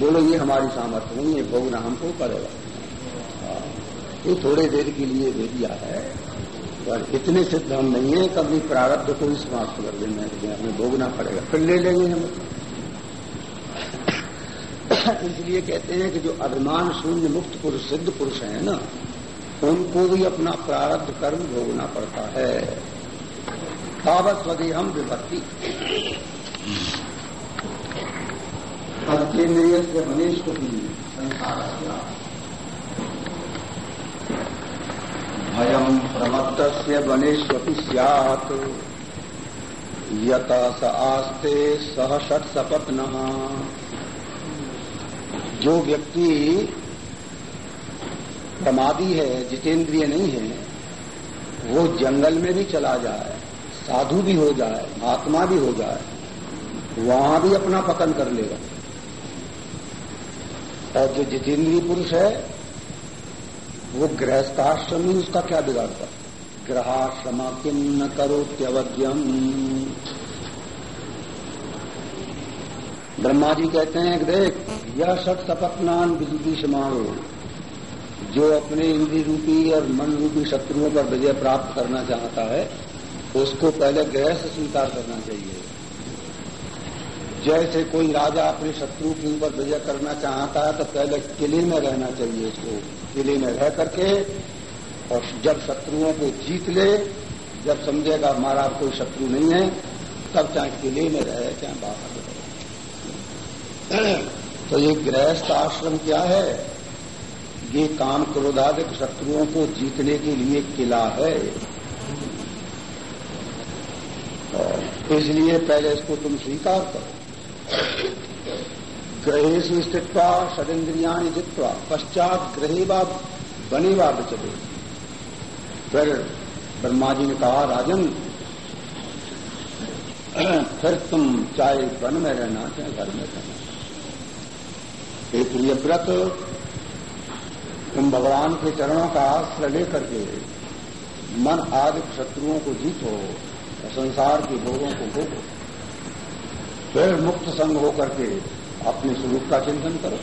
बोलो, ये हमारी सामर्थ्य नहीं है भोगना हमको पड़ेगा ये थोड़े देर के लिए दे दिया है। पर इतने सिद्ध हम नहीं है, कभी प्रारब्ध को ही समाप्त कर देना है हमें भोगना पड़ेगा, फिर ले लेंगे हम। इसलिए कहते हैं कि जो अभिमान शून्य मुक्त पुरुष, सिद्ध पुरुष है ना, उनको भी अपना प्रारब्ध कर्म भोगना पड़ता है। तावत स्वदे हम विभक्ति। केंद्रीय से मनीष को भी संसार भयम प्रमत्त से सैत यत स आस्ते सह षट सपत्न जो व्यक्ति प्रमादी है, जितेंद्रिय नहीं है, वो जंगल में भी चला जाए, साधु भी हो जाए, महात्मा भी हो जाए, वहाँ भी अपना पतन कर लेगा। और जो जितेंद्रीय पुरुष है, वो गृहस्थाश्रम ही उसका क्या बिगाड़ता ग्रहाश्रम किम न करो त्यवज्ञम ब्रह्मा जी कहते हैं, देख, यह सट सपत्नान विदुदी समारो जो अपने इंद्री रूपी और मन रूपी शत्रुओं पर विजय प्राप्त करना चाहता है, उसको पहले गृहस्थ स्वीकार करना चाहिए। जैसे कोई राजा अपने शत्रु के ऊपर विजय करना चाहता है तो पहले किले में रहना चाहिए इसको। किले में रह करके और जब शत्रुओं को जीत ले, जब समझेगा हमारा कोई शत्रु नहीं है, तब चाहे किले में रहे, चाहे बाहर रहे। तो ये गृहस्थ आश्रम क्या है? ये काम क्रोधाधिक शत्रुओं को जीतने के लिए किला है। इसलिए पहले इसको तुम स्वीकार करो। ग्रहेशु स्थित षडेन्द्रिया जित्वा पश्चात ग्रहेवा बनेवा चले फिर ब्रह्मा जी ने कहा, राजन, फिर तुम चाहे वन में रहना, चाहे घर में रहना। प्रिय व्रत तुम भगवान के चरणों का आश्रय लेकर के मन आदि शत्रुओं को जीतो और संसार के भोगों को भोगो। फिर मुक्त संग होकर के अपने स्वरूप का चिंतन करो।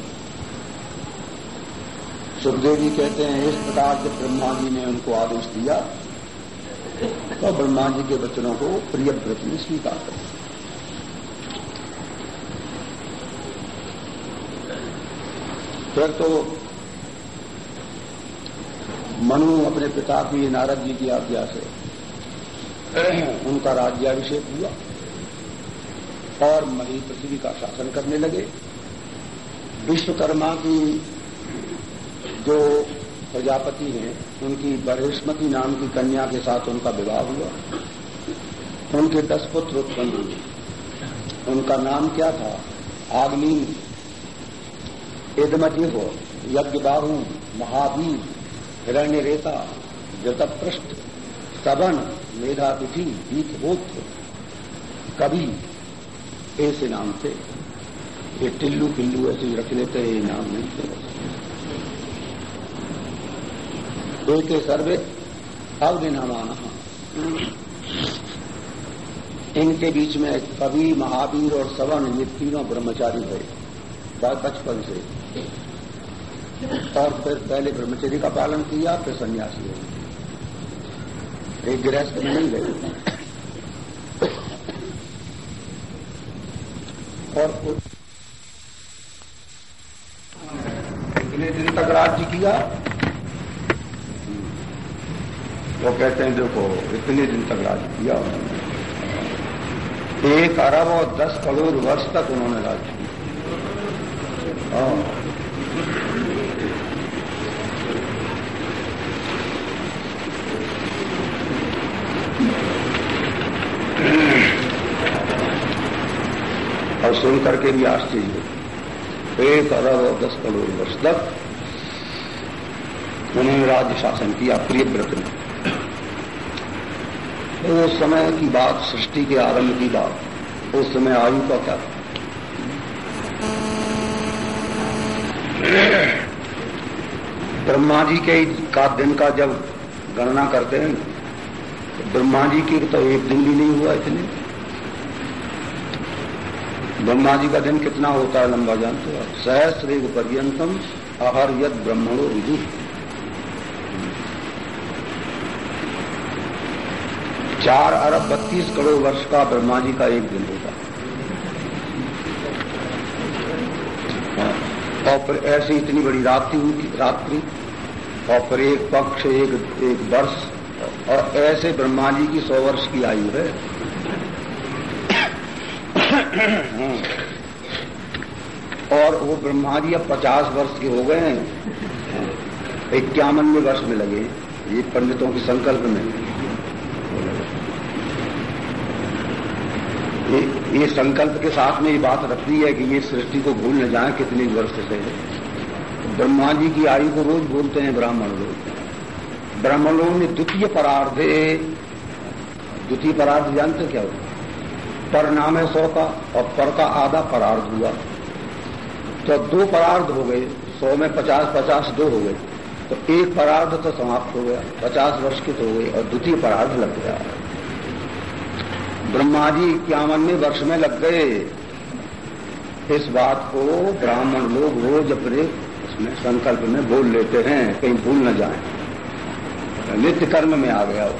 सुखदेव जी कहते हैं, इस प्रकार जब ब्रह्मा जी ने उनको आदेश दिया तो ब्रह्मा जी के वचनों को प्रिय व्रत में स्वीकार कर। फिर तो मनु अपने पिता की नारद जी की आज्ञा से उनका राज्याभिषेक हुआ। और मही पृथ्वी का शासन करने लगे। विश्वकर्मा की जो प्रजापति हैं, उनकी बरहेस्मती नाम की कन्या के साथ उनका विवाह हुआ। उनके दस पुत्र उत्पन्न हुए। उनका नाम क्या था? आग्नीन हो यज्ञ बाहू महावीर हिरण्य रेता जतपृष्ठ सबन मेधातिथि गीतहोत्र कवि ऐसे नाम थे। ये टिल्लू पिल्लू ऐसे रख लेते ये नाम नहीं थे। एक सर्वे अवनिनामाना इनके बीच में कवि, महावीर और सवन ये तीनों ब्रह्मचारी थे बचपन से। और फिर पहले ब्रह्मचर्य का पालन किया, फिर सन्यासी हो एक गृहस्थ में नहीं गए। और कितने दिन तक राज्य किया। वो कहते हैं, देखो, इतने दिन तक राज्य किया। एक अरब और दस करोड़ वर्ष तक उन्होंने राज्य किया हाँ और सुन करके भी आश्चर्य एक अरब और दस करोड़ वर्ष तक उन्होंने राज्य शासन किया, प्रिय व्रत ने तो उस समय की बात, सृष्टि के आरंभ की बात, उस समय आयु का क्या ब्रह्मा जी के का दिन का जब गणना करते हैं तो ब्रह्मा जी की तो एक दिन भी नहीं हुआ इतने। ब्रह्मा जी का दिन कितना होता है लंबा जानते हो सहस्रेग पर्यंतम अहर यद ब्रह्मणो विदु। चार अरब बत्तीस करोड़ वर्ष का ब्रह्मा जी का एक दिन होता और फिर ऐसी इतनी बड़ी रात्रि हुई रात्रि। और फिर एक पक्ष, एक एक वर्ष। और ऐसे ब्रह्मा जी की सौ वर्ष की आयु है। और वो ब्रह्मा जी अब पचास वर्ष के हो गए हैं। इक्यावनवे वर्ष में लगे ये पंडितों के संकल्प में। ये, ये संकल्प के साथ में ये बात रखती है कि ये सृष्टि को भूल न जाए कितने वर्ष से। ब्रह्मा जी की आयु को रोज बोलते हैं ब्राह्मण लोग। ब्राह्मण लोगों ने द्वितीय परार्धे द्वितीय परार्ध जानते क्या होता पर नाम है सौ का और पर का आधा परार्ध हुआ। तो दो परार्ध हो गए, सौ में पचास पचास दो हो गए। तो एक परार्ध तो समाप्त हो गया, पचास वर्ष के तो हो गए और द्वितीय परार्ध लग गया। ब्रह्मा जी इक्यावनवे वर्ष में लग गए। इस बात को ब्राह्मण लोग रोज अपने उसमें संकल्प में बोल लेते हैं, कहीं भूल न जाए। नित्य कर्म में आ गया वो।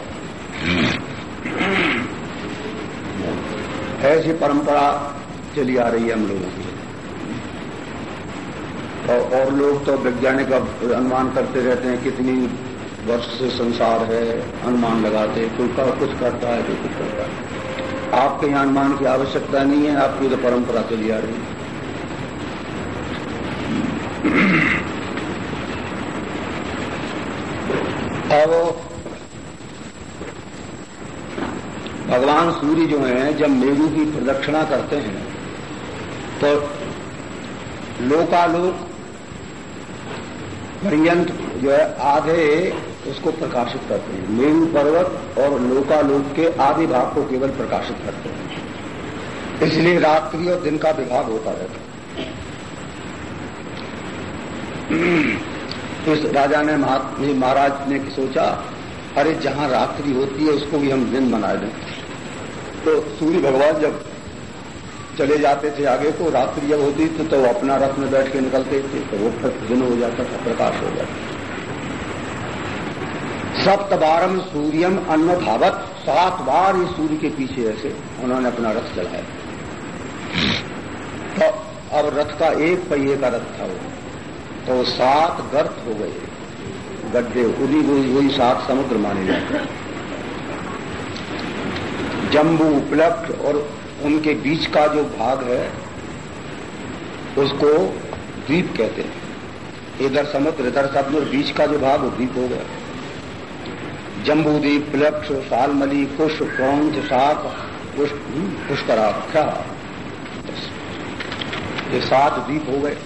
ऐसी परंपरा चली आ रही है हम लोगों की। और, और लोग तो वैज्ञानिक अनुमान करते रहते हैं कितनी वर्ष से संसार है अनुमान लगाते कोई का कुछ करता है कोई कुछ करता है। आपके यहाँ अनुमान की आवश्यकता नहीं है आपकी तो परंपरा चली आ रही है। अब भगवान सूर्य जो है, जब मेरू की प्रदक्षिणा करते हैं तो लोकालोक पर्यंत जो है, आधे उसको प्रकाशित करते हैं। मेरू पर्वत और लोकालोक के आदि भाग को केवल प्रकाशित करते हैं। इसलिए रात्रि और दिन का विभाग होता रहता इस राजा ने महाराज ने सोचा, अरे जहाँ रात्रि होती है, उसको भी हम दिन बना दें। तो सूर्य भगवान जब चले जाते थे आगे को रात्रि जब होती थी तो अपना रथ में बैठ के निकलते थे तो वो फिर दिन हो जाता था, प्रकाश हो जाता सप्तबारम सूर्यम अन्न धावत सात बार इस सूर्य के पीछे ऐसे उन्होंने अपना रथ चलाया तो अब रथ का एक पहिए का रथ था वो तो सात गर्त हो गए। गड्ढे, उन्हीं वही सात समुद्र माने जाते जम्बू उपलब्ध और उनके बीच का जो भाग है, उसको द्वीप कहते हैं। इधर समुद्र इधर समुद्र, बीच का जो भाग वो द्वीप हो गया। जम्बूदीप प्लक्ष, सालमली कुश क्रौंच साक पुष्कराख्या। ये सात द्वीप हो गए।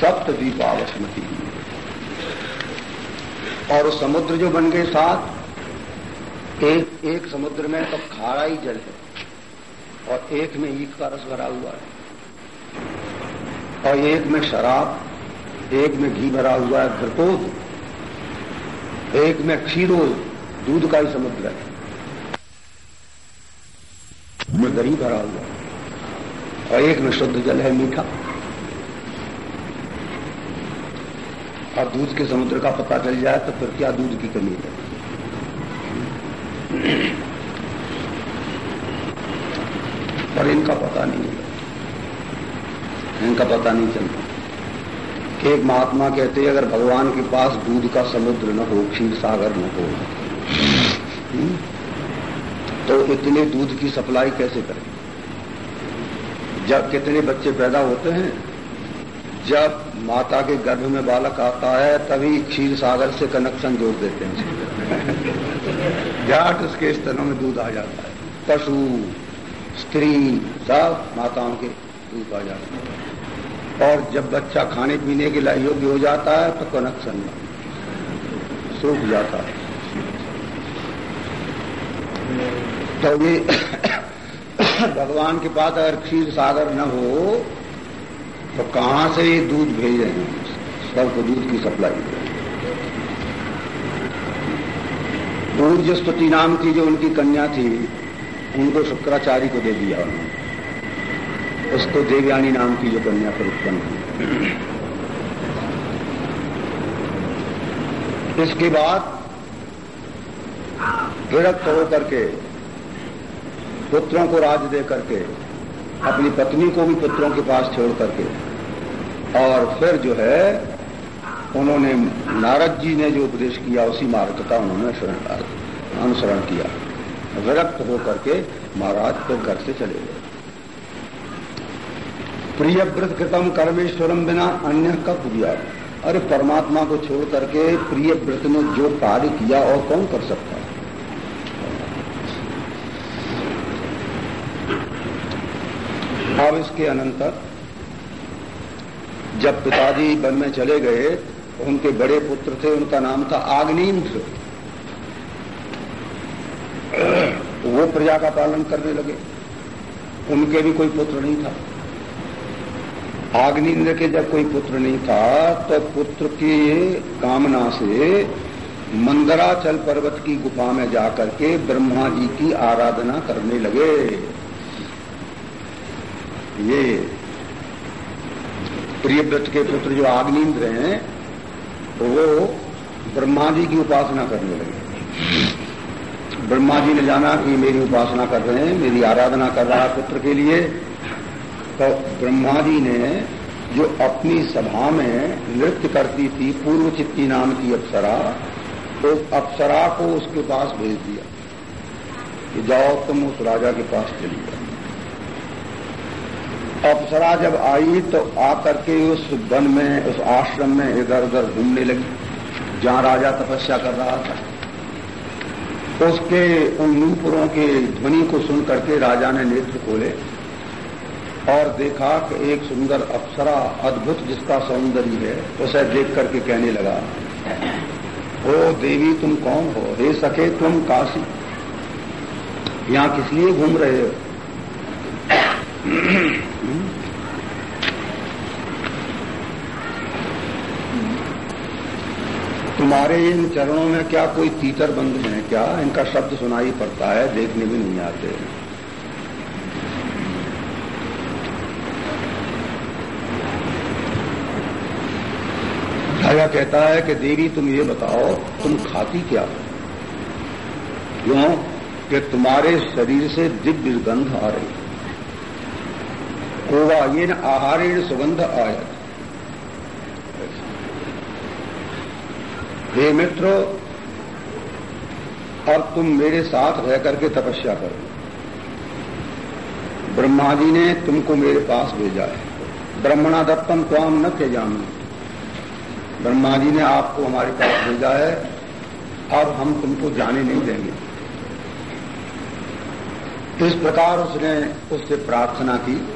सप्त द्वीपावस्मति और समुद्र जो बन गए सात एक एक समुद्र में तो खारा ही जल है। और एक में ईख का रस भरा हुआ है। और एक में शराब, एक में घी भरा हुआ है घृतोद एक में क्षीरो दूध का ही समुद्र है। में दही भरा हुआ है। और एक में शुद्ध जल है मीठा। और दूध के समुद्र का पता चल जाए तो फिर क्या दूध की कमी है? पर इनका पता नहीं है इनका पता नहीं चलता। कि एक महात्मा कहते हैं अगर भगवान के पास दूध का समुद्र न हो क्षीर सागर न हो हम्म, तो इतने दूध की सप्लाई कैसे करें? जब कितने बच्चे पैदा होते हैं जब माता के गर्भ में बालक आता है तभी क्षीर सागर से कनेक्शन जोड़ देते हैं। जाट उसके स्तनों में दूध आ जाता है। पशु, स्त्री, सब माताओं के दूध आ जाता है। और जब बच्चा खाने पीने के लिए योग्य हो जाता है तो कनक कनेक्शन सूख जाता है। तो ये भगवान के पास अगर क्षीर सागर न हो तो कहाँ से ये दूध भेजे सबको दूध की सप्लाई ऊर्ज नाम की जो उनकी कन्या थी, उनको शुक्राचार्य को दे दिया उन्होंने। उसको देवयानी नाम की जो कन्या पर उत्पन्न हुई। इसके बाद विरक्त होकर के पुत्रों को राज दे करके, अपनी पत्नी को भी पुत्रों के पास छोड़ करके, और फिर जो है उन्होंने नारद जी ने जो उपदेश किया, उसी मार्ग का उन्होंने अनुसरण किया। विरक्त होकर के महाराज फिर घर से चले गए। प्रिय व्रत कृतम कर्मेश्वरम बिना अन्य का पूजा अरे, परमात्मा को छोड़ करके प्रिय व्रत ने जो कार्य किया, और कौन कर सकता है? अब इसके अनंतर, जब पिताजी वन में चले गए उनके बड़े पुत्र थे, उनका नाम था आग्नेन्द्र। वो प्रजा का पालन करने लगे। उनके भी कोई पुत्र नहीं था। आग्नेन्द्र के जब कोई पुत्र नहीं था तो पुत्र की कामना से मंदराचल पर्वत की गुफा में जाकर के ब्रह्मा जी की आराधना करने लगे। ये प्रियव्रत के पुत्र जो आग्नेन्द्र हैं तो वो ब्रह्मा जी की उपासना करने लगे। ब्रह्मा जी ने जाना कि मेरी उपासना कर रहे हैं, मेरी आराधना कर रहा पुत्र के लिए। तो ब्रह्मा जी ने जो अपनी सभा में नृत्य करती थी पूर्व चित्ती नाम की अप्सरा तो अप्सरा को उसके पास भेज दिया कि जाओ तुम उस राजा के पास चली जाओ अप्सरा जब आई तो आकर के उस वन में, उस आश्रम में इधर उधर घूमने लगी, जहाँ राजा तपस्या कर रहा था। उसके उन नूपुरों के ध्वनि को सुन करके राजा ने नेत्र खोले और देखा कि एक सुंदर अप्सरा अद्भुत जिसका सौंदर्य है, उसे देख करके कहने लगा, ओ देवी, तुम कौन हो? हे सके तुम काशी। यहाँ किस लिए घूम रहे हो? तुम्हारे इन चरणों में क्या कोई तीतर बंद है क्या? इनका शब्द सुनाई पड़ता है, देखने भी नहीं आते। राजा कहता है कि देवी, तुम ये बताओ, तुम खाती क्या? हो क्यों? कि तुम्हारे शरीर से दिव्य गंध आ रही। कोवा ये न आहारेण सुगंध आयत हे मित्र, अब तुम मेरे साथ रह करके तपस्या करो। ब्रह्मा जी ने तुमको मेरे पास भेजा है। ब्रह्मणा दत्तम त्वाम न के त्यजाम। ब्रह्मा जी ने आपको हमारे पास भेजा है। अब हम तुमको जाने नहीं देंगे। इस प्रकार उसने उससे प्रार्थना की।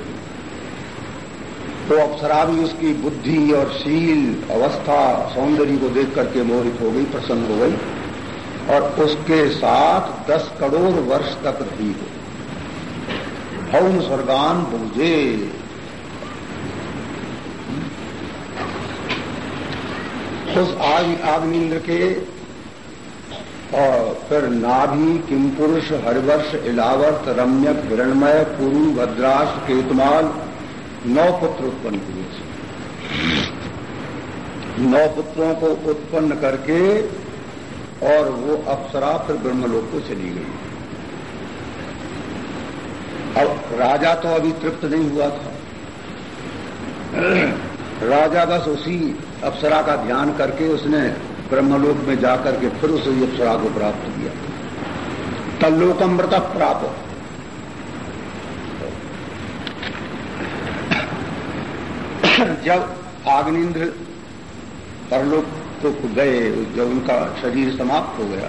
तो अप्सरा भी उसकी बुद्धि और शील, अवस्था, सौंदर्य को देख करके मोहित हो गई, प्रसन्न हो गई। और उसके साथ दस करोड़ वर्ष तक रही हो। भवन स्वर्गान बुझे। उस आग आग्निंद्र के और फिर नाभि, किमपुरुष, हरिवर्ष, इलावर्त, रम्यक, हिरणमय पुरु भद्राश केतमाल नौ पुत्र उत्पन्न किए नौ पुत्रों को उत्पन्न करके और वो अप्सरा फिर ब्रह्मलोक को चली गई। अब राजा तो अभी तृप्त नहीं हुआ था। राजा बस उसी अप्सरा का ध्यान करके उसने ब्रह्मलोक में जाकर के फिर उसे अप्सरा को प्राप्त किया। तल्लोकमृत प्राप्त जब आग्निंद्र परलोक को गए, जब उनका शरीर समाप्त हो गया,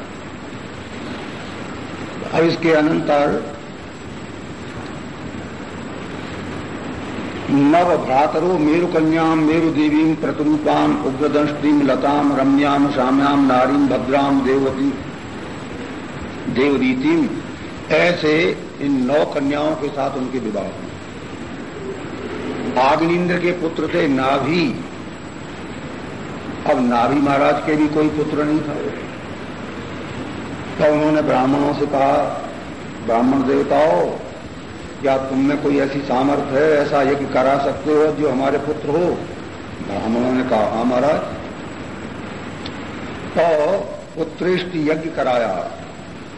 अब इसके अनंतर नव भ्रातरो मेरु कन्याम मेरु देवीम प्रतिरूपाम उग्रदंष्टीम लताम रम्याम श्याम्याम नारीम भद्राम देवती देवरीतिम ऐसे इन नौ कन्याओं के साथ उनके विवाह हुए। आग्निंद्र के पुत्र थे नाभि। अब नाभि महाराज के भी कोई पुत्र नहीं था। तो उन्होंने ब्राह्मणों से कहा, ब्राह्मण देवताओं, क्या तुम में कोई ऐसी सामर्थ्य है, ऐसा यज्ञ करा सकते हो जो हमारे पुत्र हो? ब्राह्मणों ने कहा हाँ महाराज। तो उत्कृष्ट यज्ञ कराया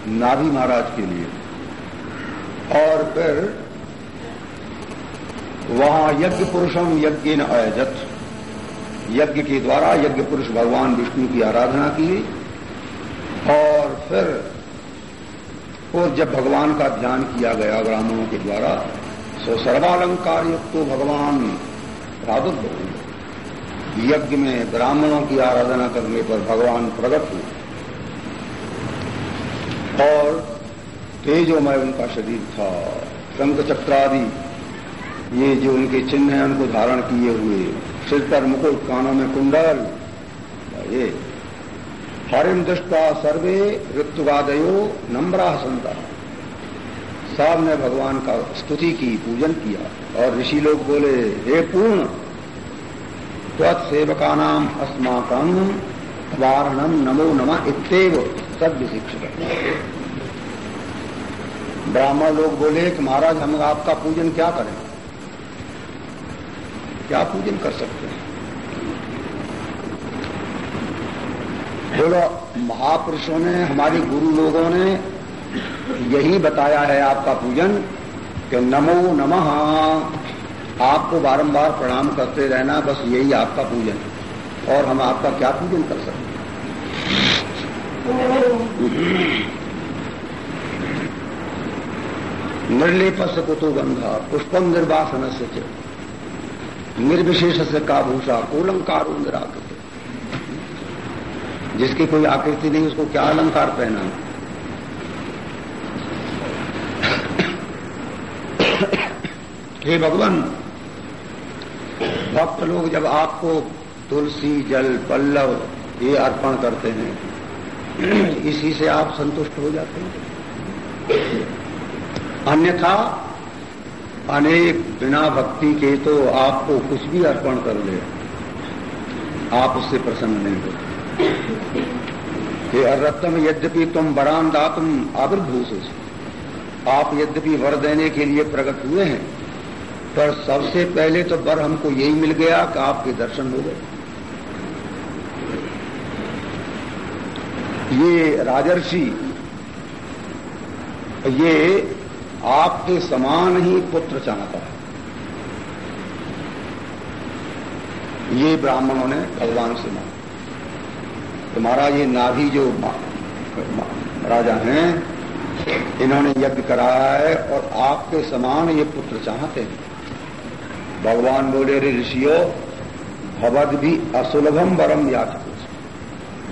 नाभि महाराज के लिए। और फिर वहाँ यज्ञ पुरुषम यज्ञ न अयजत यज्ञ के द्वारा यज्ञ पुरुष भगवान विष्णु की आराधना की और फिर और जब भगवान का ध्यान किया गया ब्राह्मणों के द्वारा, सो सर्वालंकार युक्त तो भगवान प्रादुर्भ यज्ञ में ब्राह्मणों की आराधना करने पर भगवान प्रकट हुए। और तेजोमय उनका शरीर था शंख चक्रादि ये जो उनके चिन्ह हैं, उनको धारण किए हुए। सिर पर मुकुट, कानों में कुंडल। ये। हरिम दृष्टा सर्वे ऋतुवादयो नम्रा संता सबने भगवान का स्तुति की, पूजन किया। और ऋषि लोग बोले, हे पूर्ण त्वत्सेवका नाम अस्माकम वारणम नमो नमा इतव सद शिक्षक ब्राह्मण लोग बोले, कि महाराज, हम आपका पूजन क्या करें? क्या पूजन कर सकते हैं। बोलो, महापुरुषों ने, हमारे गुरु लोगों ने यही बताया है आपका पूजन कि नमो नमः। आपको बारंबार प्रणाम करते रहना, बस यही आपका पूजन। और हम आपका क्या पूजन कर सकते निर्लेप से कुतो गंधा पुष्पम निर्वासन से निर्विशेष से का भूषा कोलंकार निराकृत। जिसकी कोई आकृति नहीं, उसको क्या अलंकार पहना? हे भगवान, भक्त लोग जब आपको तुलसी, जल, पल्लव ये अर्पण करते हैं, इसी से आप संतुष्ट हो जाते हैं। अन्यथा अनेक बिना भक्ति के तो आपको कुछ भी अर्पण कर ले। आप उससे प्रसन्न नहीं होते कि रत्न यद्यपि तुम वरान दातुम आविर्भूष आप यद्यपि वर देने के लिए प्रकट हुए हैं, पर सबसे पहले तो वर हमको यही मिल गया कि आपके दर्शन हो गए। ये राजर्षि, ये आपके समान ही पुत्र चाहता है। ये ब्राह्मणों ने भगवान से मांगा। तुम्हारा ये नाभि जो राजा हैं, इन्होंने यज्ञ कराया है और आपके समान ये पुत्र चाहते हैं। भगवान बोले रे ऋषियों, भवद भी असुलभम वरम याचक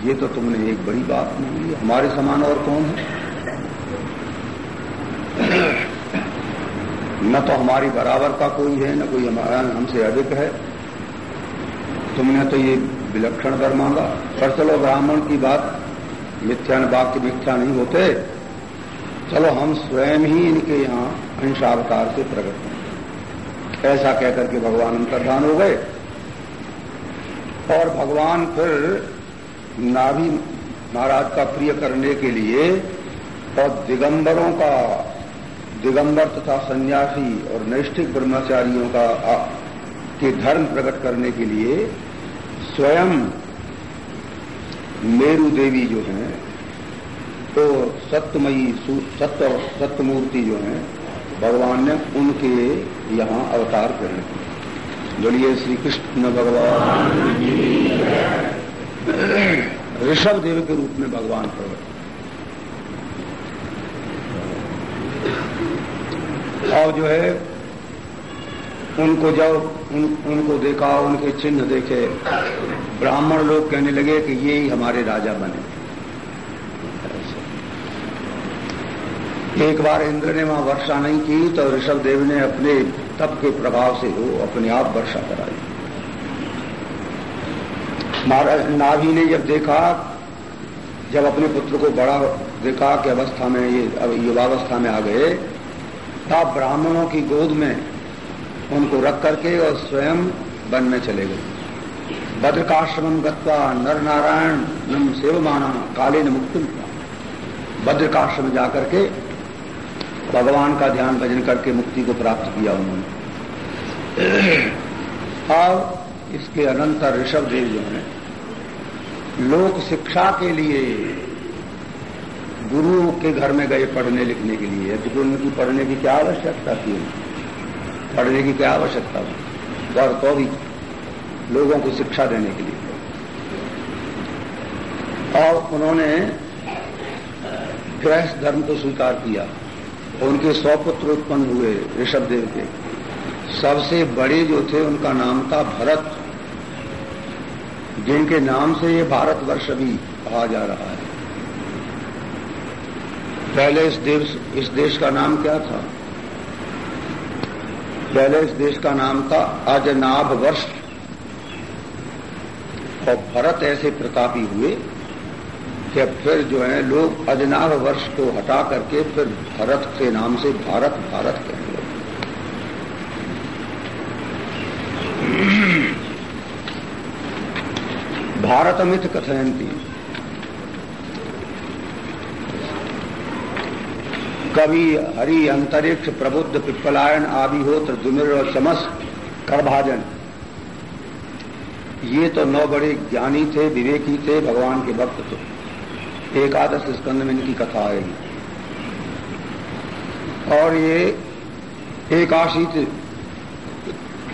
ये तो तुमने एक बड़ी बात मांगी हमारे समान और कौन है? न तो हमारी बराबर का कोई है, न कोई हमारा हमसे अधिक है। तुमने तो ये विलक्षण कर मांगा। पर चलो, ब्राह्मण की बात मिथ्या वाक्य मिथ्या नहीं होते। चलो, हम स्वयं ही इनके यहाँ अहिंसावतार से प्रकट हैं। ऐसा कहकर के भगवान अंतर्धान हो गए। और भगवान फिर नाभि महाराज का प्रिय करने के लिए और दिगंबरों का दिगंबर तथा सन्यासी और नैष्ठिक ब्रह्मचारियों का के धर्म प्रकट करने के लिए स्वयं मेरु देवी जो हैं तो सत्यमयी सत्य सत्यमूर्ति जो हैं भगवान ने उनके यहाँ अवतार ग्रहण किए बोलिए श्री कृष्ण भगवान ऋषभ देव के रूप में भगवान प्रकट और जो है उनको जब उन, उनको देखा उनके चिन्ह देखे। ब्राह्मण लोग कहने लगे कि ये ही हमारे राजा बने। एक बार इंद्र ने वहाँ वर्षा नहीं की तो ऋषभ देव ने अपने तप के प्रभाव से वो अपने आप वर्षा कराई। महाराज नाभि ने जब देखा जब अपने पुत्र को बड़ा देखा कि अवस्था में ये युवावस्था में आ गए तब ब्राह्मणों की गोद में उनको रख करके और स्वयं वन में चले गए। भद्रकाश्रम गत्वा नर नारायण नम सेवमाना काले न मुक्ति बद्रकाश्रम जाकर के भगवान का ध्यान भजन करके मुक्ति को प्राप्त किया उन्होंने। अब इसके अनंतर ऋषभ देव जो है, लोक शिक्षा के लिए गुरु के घर में गए पढ़ने लिखने के लिए तो उनकी पढ़ने की क्या आवश्यकता थी? पढ़ने की क्या आवश्यकता थी? और तो भी लोगों को शिक्षा देने के लिए। और उन्होंने गृहस्थ धर्म को स्वीकार किया। उनके सौ पुत्र उत्पन्न हुए ऋषभ देव के। सबसे बड़े जो थे, उनका नाम था भरत। जिनके नाम से ये भारतवर्ष भी कहा जा रहा है। पहले इस देश इस देश का नाम क्या था? पहले इस देश का नाम था अजनाभ वर्ष और भरत ऐसे प्रतापी हुए कि फिर जो है लोग अजनाभ वर्ष को हटा करके फिर भरत के नाम से भारत भारत कहने लगे भारतमित कथयंती कवि, हरि, अंतरिक्ष, प्रबुद्ध, पिप्पलायन आविहोत्र दुमिर और चमस करभाजन ये तो नौ बड़े ज्ञानी थे, विवेकी थे, भगवान के भक्त थे एकादश स्कंद में इनकी कथा आएगी और ये एकाशित,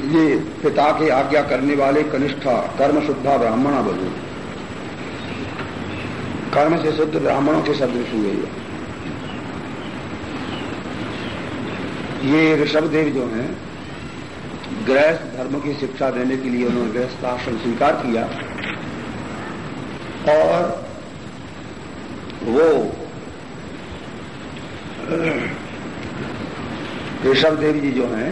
ये पिता के आज्ञा करने वाले कनिष्ठा, कर्म शुद्धा ब्राह्मणा बधु कर्म से शुद्ध ब्राह्मणों के सदृश हुए ये ऋषभ देव जो हैं, गृहस्थ धर्म की शिक्षा देने के लिए उन्होंने गृहस्थ आश्रम स्वीकार किया। और वो ऋषभ देव जी जो हैं,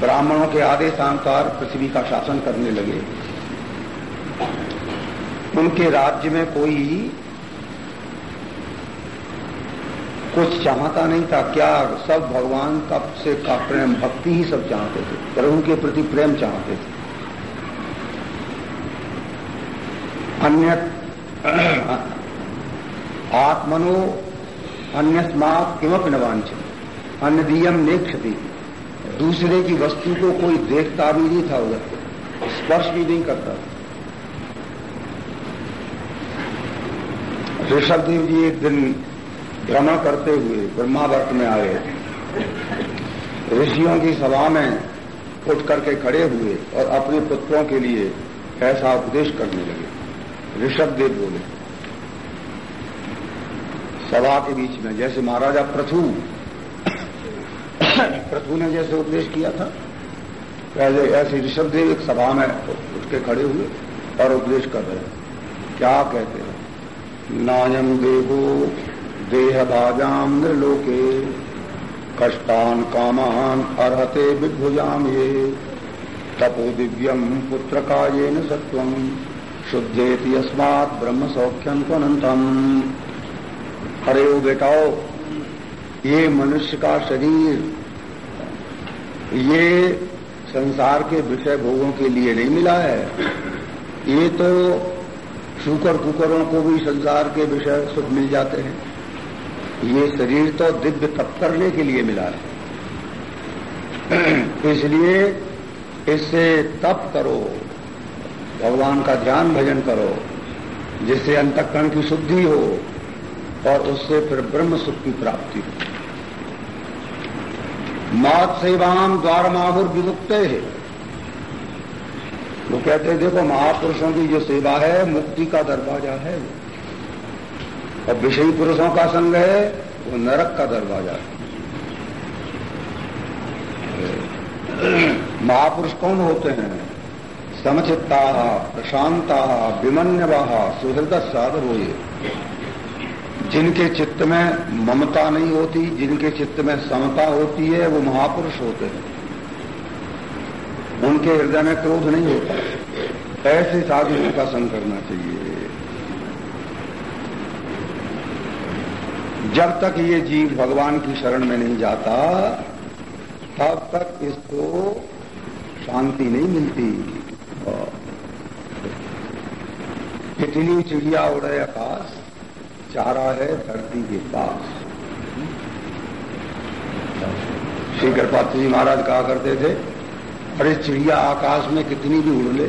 ब्राह्मणों के आदेशानुसार पृथ्वी का शासन करने लगे। उनके राज्य में कोई कुछ चाहता नहीं था, क्या सब भगवान का से का प्रेम, भक्ति ही सब चाहते थे, प्रभु के प्रति प्रेम चाहते थे। अन्य आत्मनो अन्यस्मात किमप न वांछित अन्य दियम ने क्षति दूसरे की वस्तु को कोई देखता भी नहीं था उधर, स्पर्श भी नहीं करता ऋषभ देव जी एक दिन भ्रमण करते हुए ब्रह्मावर्त में आए। ऋषियों की सभा में उठ करके खड़े हुए और अपने पुत्रों के लिए ऐसा उपदेश करने लगे। ऋषभ देव बोले, सभा के बीच में जैसे महाराजा प्रथु प्रथु ने जैसे उपदेश किया था, पहले ऐसे ऋषभ देव एक सभा में उठ के खड़े हुए और उपदेश कर रहे क्या कहते हैं? नायम देवो देहभाजाम निर्लोके, कष्टान कामान अर्हते विभुजाम ये तपो दिव्यम पुत्र कायेन सत्वम शुद्धेति अस्मात् ब्रह्म सौख्यम अनंतम अरे ओ बेटाओ ये मनुष्य का शरीर, ये संसार के विषय भोगों के लिए नहीं मिला है, ये तो शुकर कुकरों को भी संसार के विषय सुख मिल जाते हैं। ये शरीर तो दिव्य तप करने के लिए मिला है। इसलिए इससे तप करो, भगवान का ध्यान भजन करो, जिससे अंतकरण की शुद्धि हो, और उससे फिर ब्रह्म सुख की प्राप्ति हो। मात सेवाम द्वार माहुर विमुक्त है। वो कहते हैं, देखो महापुरुषों की जो सेवा है, मुक्ति का दरवाज़ा है वो। और विषयी पुरुषों का संग है, वो नरक का दरवाज़ा महापुरुष कौन होते हैं? समचित्ता, प्रशांता विमन्यवाह सुहृद साधर हो जिनके चित्त में ममता नहीं होती, जिनके चित्त में समता होती है, वो महापुरुष होते हैं। उनके हृदय में क्रोध नहीं होता। ऐसे साधुओं का संग करना चाहिए। जब तक ये जीव भगवान की शरण में नहीं जाता, तब तक इसको शांति नहीं मिलती। तितली चिड़िया उड़े आकाश, चारा है धरती के पास। श्री कृपात्री जी महाराज कहा करते थे, अरे चिड़िया आकाश में कितनी भी उड़ ले,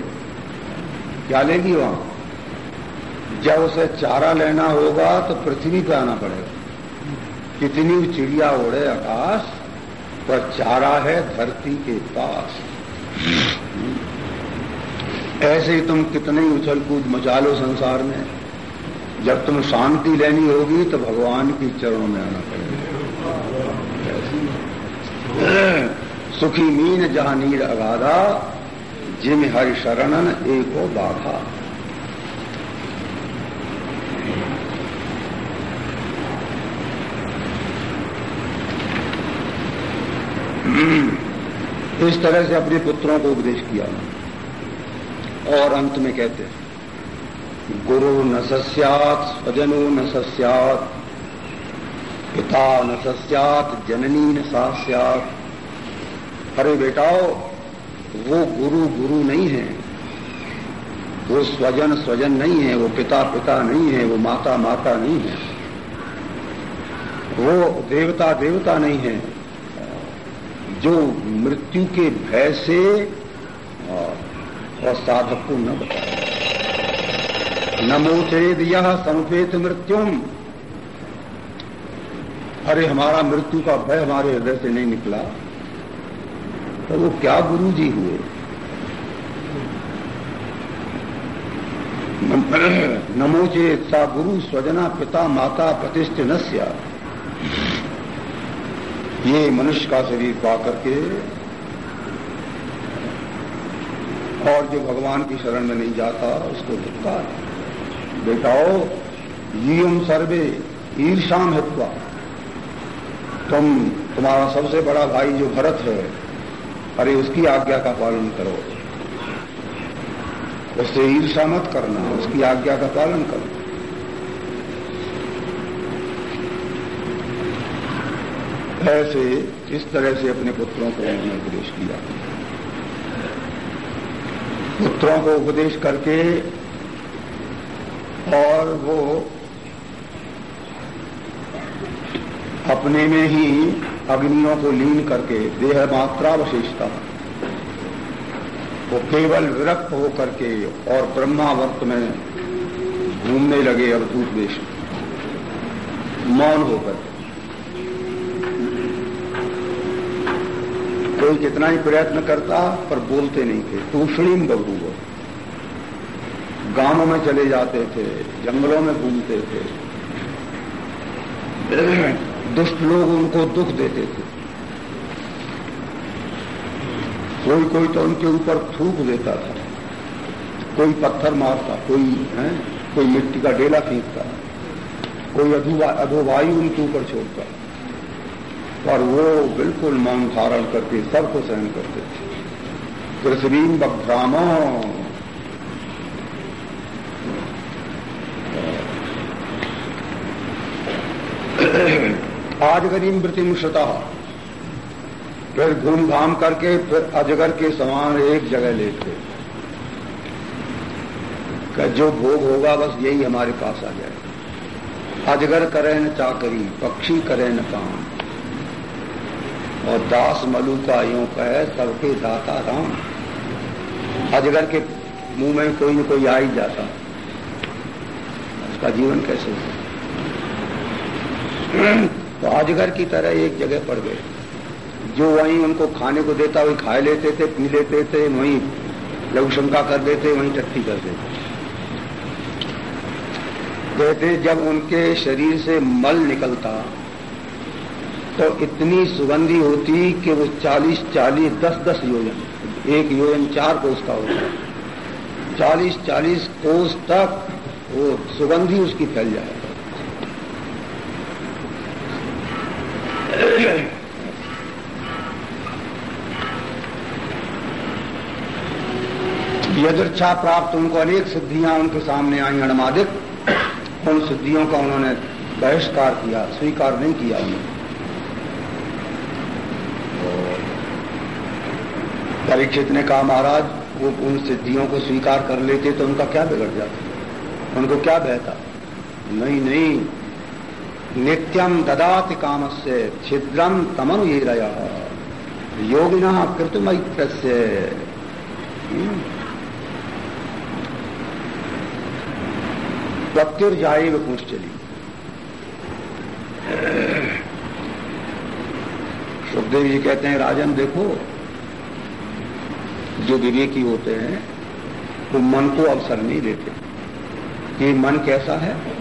क्या लेगी वहाँ? जब उसे चारा लेना होगा तो पृथ्वी पे आना पड़ेगा। कितनी चिड़िया उड़े आकाश पर चारा है धरती के पास। ऐसे ही तुम कितने उछल कूद मचा लो संसार में। जब तुम शांति लेनी होगी तो भगवान के चरणों में आना पड़ेगा। सुखी मीन जहाँ नीर अगाधा, जिम हरि शरणन एको बाधा। इस तरह से अपने पुत्रों को उपदेश किया। और अंत में कहते गुरु न सस्यात, स्वजनो न सस्यात, पिता न सस्यात, जननी न सास्यात। अरे बेटाओ, वो गुरु गुरु नहीं है। वो स्वजन स्वजन नहीं है, वो पिता पिता नहीं है, वो माता माता नहीं है। वो देवता देवता नहीं है। जो मृत्यु के भय से और साधक को न बताए नमोचेद यह समुपेत मृत्युम। अरे, हमारा मृत्यु का भय हमारे हृदय से नहीं निकला। तो वो क्या गुरु जी हुए नमोचे सा गुरु, स्वजना पिता माता प्रतिष्ठ नस्या ये मनुष्य का शरीर पा करके और जो भगवान की शरण में नहीं जाता, उसको है। बेटाओ यम सर्वे ईर्षाम हित्वा। तुम, तुम्हारा सबसे बड़ा भाई जो भरत है, अरे उसकी आज्ञा का पालन करो। उससे ईर्षा मत करना, उसकी आज्ञा का पालन करो। ऐसे इस तरह से अपने पुत्रों को उन्होंने उपदेश किया पुत्रों को उपदेश करके और वो अपने में ही अग्नियों को लीन करके देह मात्रा विशेषता वो केवल विरक्त होकर के और ब्रह्मावर्त में घूमने लगे अवधूत देश मौन होकर। कोई कितना ही प्रयत्न करता, पर बोलते नहीं थे। तूषणीम बबू वो गाँवों में चले जाते थे, जंगलों में घूमते थे। दुष्ट लोग उनको दुख देते थे। कोई कोई तो उनके ऊपर थूक देता था। कोई पत्थर मारता, कोई, है, कोई मिट्टी का डेला फेंकता कोई अधोवायु उनके ऊपर छोड़ता। पर वो बिल्कुल मौन धारण करके सबको सहन करते थे। पृथ्वी बभ्रामो आज गरीब वृत्ति श्रुता फिर घूम घाम करके फिर अजगर के समान एक जगह लेते कि जो भोग होगा बस यही हमारे पास आ जाए। अजगर करे न चाकरी, पक्षी करे न काम। और दास मलू का यूँ कहे सबके दाता राम। अजगर के मुँह में कोई न कोई आ ही जाता। उसका जीवन कैसे तो अजगर की तरह एक जगह पड़ गए। जो वहीं उनको खाने को देता, वही खा लेते थे, पी लेते थे, वहीं लघुशंका कर देते, वहीं टट्टी कर देते। कहते, जब उनके शरीर से मल निकलता तो इतनी सुगंधी होती कि वो चालीस चालीस, दस दस योजन। एक योजन चार कोष का होता चालीस चालीस कोष तक वो सुगंधी उसकी फैल जाए। यदृच्छा प्राप्त उनको अनेक सिद्धियाँ उनके सामने आई अणमादिक उन सिद्धियों का उन्होंने बहिष्कार किया, स्वीकार नहीं किया उन्होंने। परीक्षित ने कहा, महाराज, वो उन सिद्धियों को स्वीकार कर लेते तो उनका क्या बिगड़ जाता? उनको क्या बहता नहीं नहीं नित्यम ददाति काम से छिद्रम तमन ये रया योगिना कृतम से हम्म। प्रत्युर्जाई वे पूछ चली सुखदेव जी कहते हैं, राजन, देखो जो विवेकी होते हैं वो मन को अवसर नहीं देते। ये मन कैसा है?